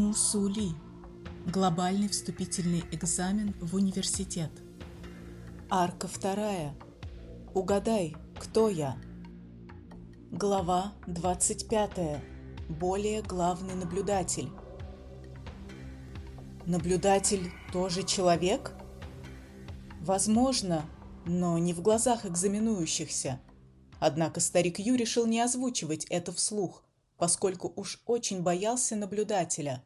Мусули. Глобальный вступительный экзамен в университет. Арка вторая. Угадай, кто я? Глава 25. Более главный наблюдатель. Наблюдатель тоже человек? Возможно, но не в глазах экзаменующихся. Однако старик Ю решил не озвучивать это вслух, поскольку уж очень боялся наблюдателя.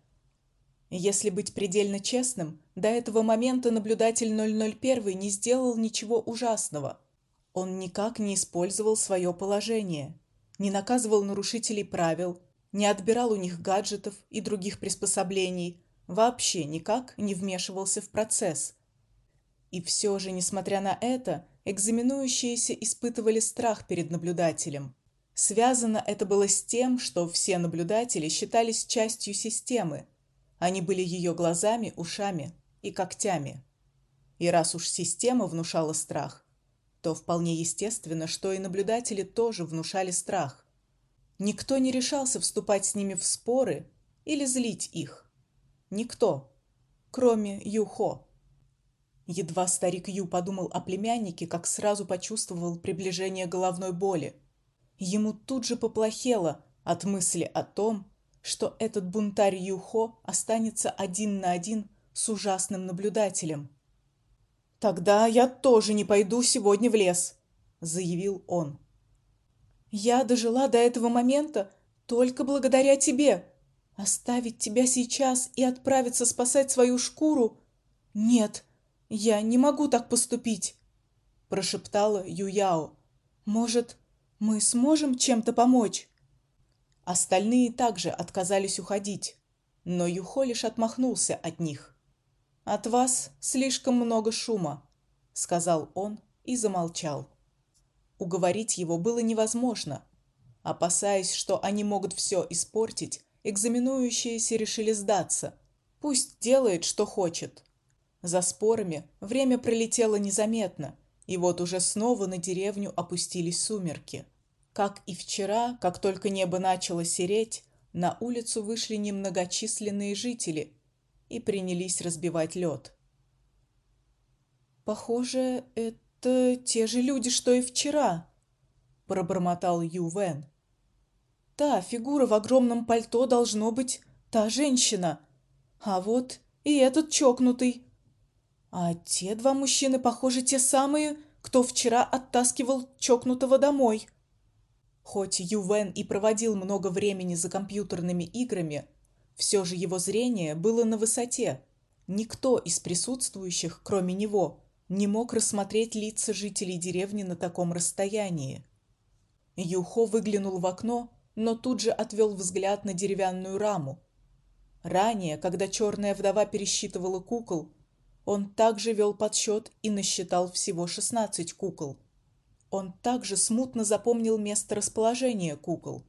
Если быть предельно честным, до этого момента наблюдатель 001 не сделал ничего ужасного. Он никак не использовал свое положение, не наказывал нарушителей правил, не отбирал у них гаджетов и других приспособлений, вообще никак не вмешивался в процесс. И все же, несмотря на это, экзаменующиеся испытывали страх перед наблюдателем. Связано это было с тем, что все наблюдатели считались частью системы. Они были ее глазами, ушами и когтями. И раз уж система внушала страх, то вполне естественно, что и наблюдатели тоже внушали страх. Никто не решался вступать с ними в споры или злить их. Никто, кроме Юхо. Едва старик Ю подумал о племяннике, как сразу почувствовал приближение головной боли. Ему тут же поплохело от мысли о том, что этот бунтарь Юхо останется один на один с ужасным наблюдателем. «Тогда я тоже не пойду сегодня в лес», — заявил он. «Я дожила до этого момента только благодаря тебе. Оставить тебя сейчас и отправиться спасать свою шкуру? Нет, я не могу так поступить», — прошептала Юяо. «Может, мы сможем чем-то помочь?» Остальные также отказались уходить, но Юхо лишь отмахнулся от них. «От вас слишком много шума», — сказал он и замолчал. Уговорить его было невозможно. Опасаясь, что они могут все испортить, экзаменующиеся решили сдаться. Пусть делает, что хочет. За спорами время пролетело незаметно, и вот уже снова на деревню опустились сумерки. Как и вчера, как только небо начало сереть, на улицу вышли немногочисленные жители и принялись разбивать лед. «Похоже, это те же люди, что и вчера», — пробормотал Ю Вен. «Та фигура в огромном пальто должно быть та женщина, а вот и этот чокнутый. А те два мужчины, похоже, те самые, кто вчера оттаскивал чокнутого домой». Хоть Ювен и проводил много времени за компьютерными играми, все же его зрение было на высоте. Никто из присутствующих, кроме него, не мог рассмотреть лица жителей деревни на таком расстоянии. Юхо выглянул в окно, но тут же отвел взгляд на деревянную раму. Ранее, когда черная вдова пересчитывала кукол, он также вел подсчет и насчитал всего шестнадцать кукол. Он также смутно запомнил место расположения кукол.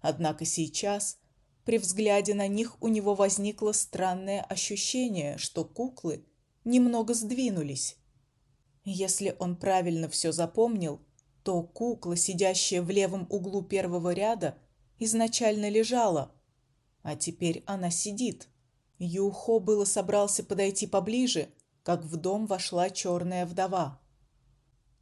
Однако сейчас, при взгляде на них, у него возникло странное ощущение, что куклы немного сдвинулись. Если он правильно все запомнил, то кукла, сидящая в левом углу первого ряда, изначально лежала, а теперь она сидит. Юхо было собрался подойти поближе, как в дом вошла черная вдова.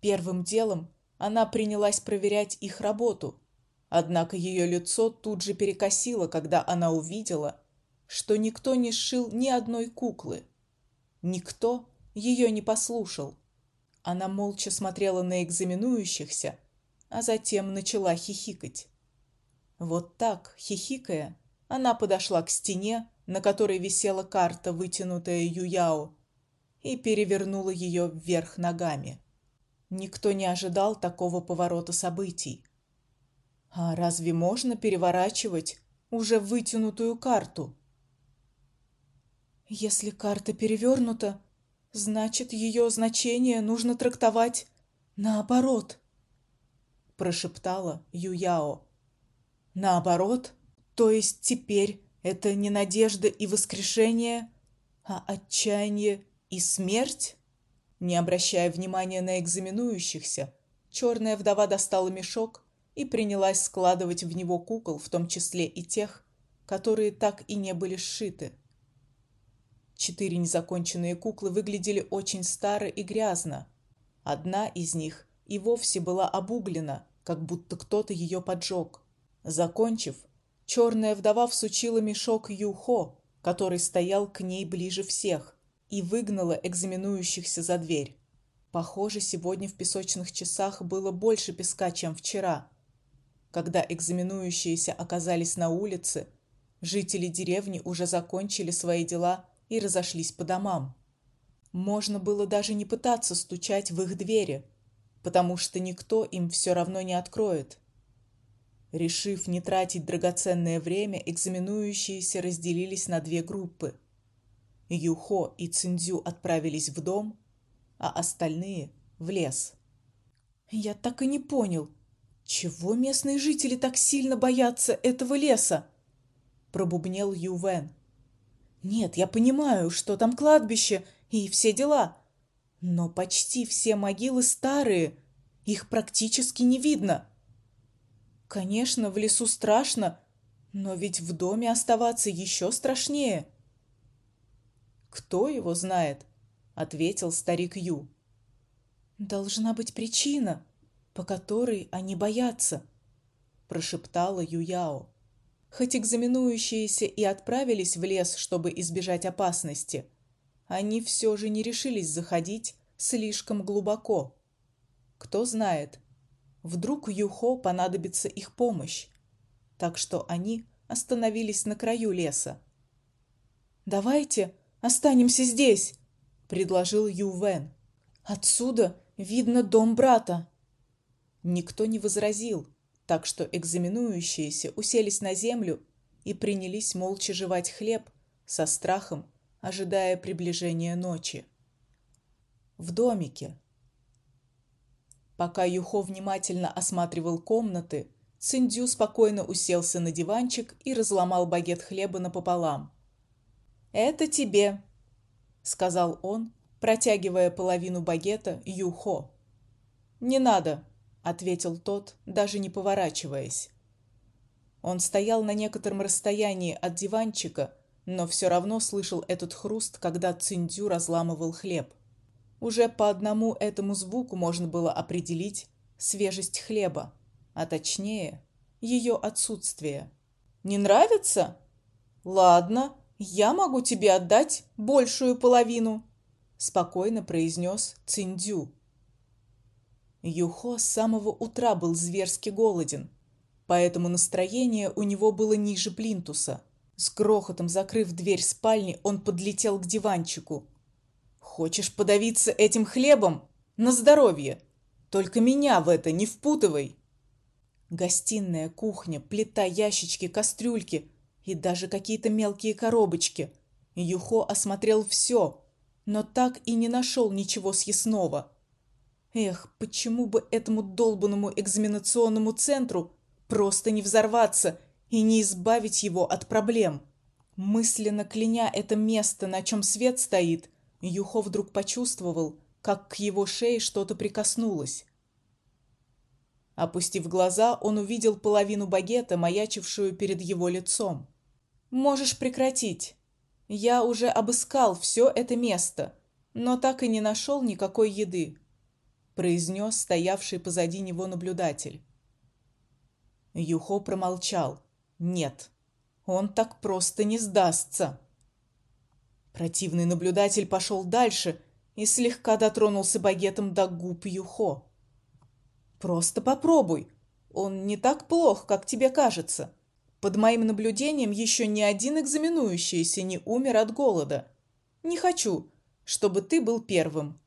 Первым делом она принялась проверять их работу. Однако ее лицо тут же перекосило, когда она увидела, что никто не сшил ни одной куклы. Никто ее не послушал. Она молча смотрела на экзаменующихся, а затем начала хихикать. Вот так, хихикая, она подошла к стене, на которой висела карта, вытянутая Юяо, и перевернула ее вверх ногами. Никто не ожидал такого поворота событий. А разве можно переворачивать уже вытянутую карту? Если карта перевернута, значит, ее значение нужно трактовать наоборот, прошептала Юяо. Наоборот? То есть теперь это не надежда и воскрешение, а отчаяние и смерть? Не обращая внимания на экзаменующихся, черная вдова достала мешок и принялась складывать в него кукол, в том числе и тех, которые так и не были сшиты. Четыре незаконченные куклы выглядели очень старо и грязно. Одна из них и вовсе была обуглена, как будто кто-то ее поджег. Закончив, черная вдова всучила мешок Юхо, который стоял к ней ближе всех, и выгнала экзаменующихся за дверь. Похоже, сегодня в песочных часах было больше песка, чем вчера. Когда экзаменующиеся оказались на улице, жители деревни уже закончили свои дела и разошлись по домам. Можно было даже не пытаться стучать в их двери, потому что никто им все равно не откроет. Решив не тратить драгоценное время, экзаменующиеся разделились на две группы. Юхо и Циндзю отправились в дом, а остальные – в лес. Я так и не понял, чего местные жители так сильно боятся этого леса? Пробубнел Ювен. Нет, я понимаю, что там кладбище и все дела. Но почти все могилы старые, их практически не видно. Конечно, в лесу страшно, но ведь в доме оставаться еще страшнее. Кто его знает, ответил старик Ю. Должна быть причина, по которой они боятся, прошептала Юяо. Хоть экзаменующиеся и отправились в лес, чтобы избежать опасности, они все же не решились заходить слишком глубоко. Кто знает, вдруг Юхо понадобится их помощь. Так что они остановились на краю леса. «Давайте останемся здесь», — предложил Ювен. «Отсюда видно дом брата». Никто не возразил, так что экзаменующиеся уселись на землю и принялись молча жевать хлеб со страхом, ожидая приближения ночи. В домике. Пока Юхо внимательно осматривал комнаты, Циндю спокойно уселся на диванчик и разломал багет хлеба напополам. «Это тебе», — сказал он, протягивая половину багета Юхо. «Не надо», ответил тот, даже не поворачиваясь. Он стоял на некотором расстоянии от диванчика, но все равно слышал этот хруст, когда Циндю разламывал хлеб. Уже по одному этому звуку можно было определить свежесть хлеба, а точнее, ее отсутствие. Не нравится? Ладно, я могу тебе отдать большую половину, спокойно произнес Циндю. Юхо с самого утра был зверски голоден, поэтому настроение у него было ниже плинтуса. С грохотом закрыв дверь спальни, он подлетел к диванчику. «Хочешь подавиться этим хлебом? На здоровье! Только меня в это не впутывай!» Гостиная, кухня, плита, ящички, кастрюльки и даже какие-то мелкие коробочки. Юхо осмотрел все, но так и не нашел ничего съестного. Эх, почему бы этому долбанному экзаменационному центру просто не взорваться и не избавить его от проблем? Мысленно кляня это место, на чем свет стоит, Юхо вдруг почувствовал, как к его шее что-то прикоснулось. Опустив глаза, он увидел половину багета, маячившую перед его лицом. «Можешь прекратить. Я уже обыскал все это место, но так и не нашел никакой еды произнес стоявший позади него наблюдатель. Юхо промолчал. Нет, он так просто не сдастся. Противный наблюдатель пошел дальше и слегка дотронулся багетом до губ Юхо. Просто попробуй. Он не так плох, как тебе кажется. Под моим наблюдением еще ни один экзаменующийся не умер от голода. Не хочу, чтобы ты был первым.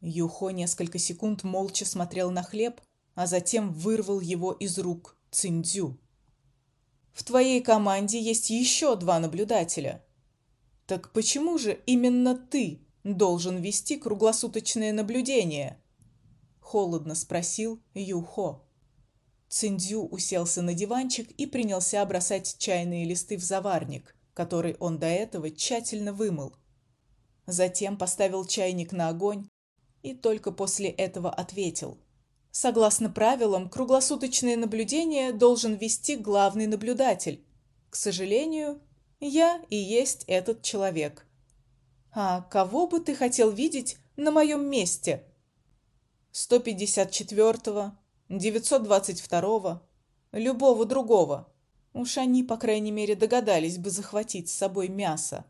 Юхо несколько секунд молча смотрел на хлеб, а затем вырвал его из рук Циндзю. В твоей команде есть еще два наблюдателя. Так почему же именно ты должен вести круглосуточное наблюдение? холодно спросил Юхо. Циндзю уселся на диванчик и принялся бросать чайные листы в заварник, который он до этого тщательно вымыл. Затем поставил чайник на огонь и только после этого ответил. Согласно правилам, круглосуточное наблюдение должен вести главный наблюдатель. К сожалению, я и есть этот человек. А кого бы ты хотел видеть на моем месте? 154-го, 922-го, любого другого. Уж они, по крайней мере, догадались бы захватить с собой мясо.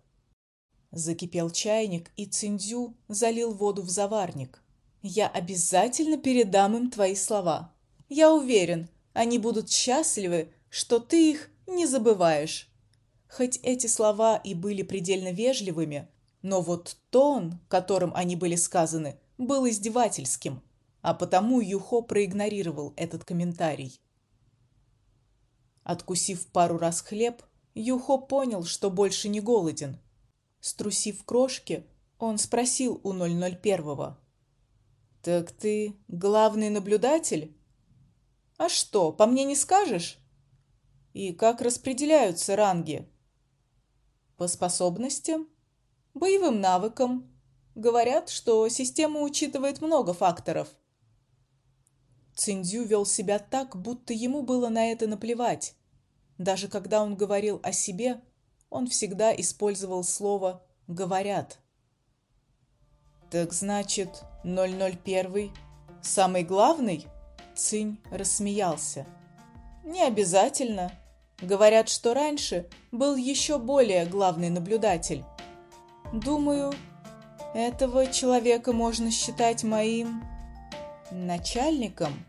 Закипел чайник, и Циндзю залил воду в заварник. Я обязательно передам им твои слова. Я уверен, они будут счастливы, что ты их не забываешь. Хоть эти слова и были предельно вежливыми, но вот тон, которым они были сказаны, был издевательским, а потому Юхо проигнорировал этот комментарий. Откусив пару раз хлеб, Юхо понял, что больше не голоден. Струсив крошки, он спросил у 001-го. «Так ты главный наблюдатель?» «А что, по мне не скажешь?» «И как распределяются ранги?» «По способностям?» «Боевым навыкам?» Говорят, что система учитывает много факторов. Циндзю вел себя так, будто ему было на это наплевать. Даже когда он говорил о себе, он всегда использовал слово «говорят». «Так значит, 001 самый главный?» Цинь рассмеялся. «Не обязательно. Говорят, что раньше был еще более главный наблюдатель. Думаю, этого человека можно считать моим начальником».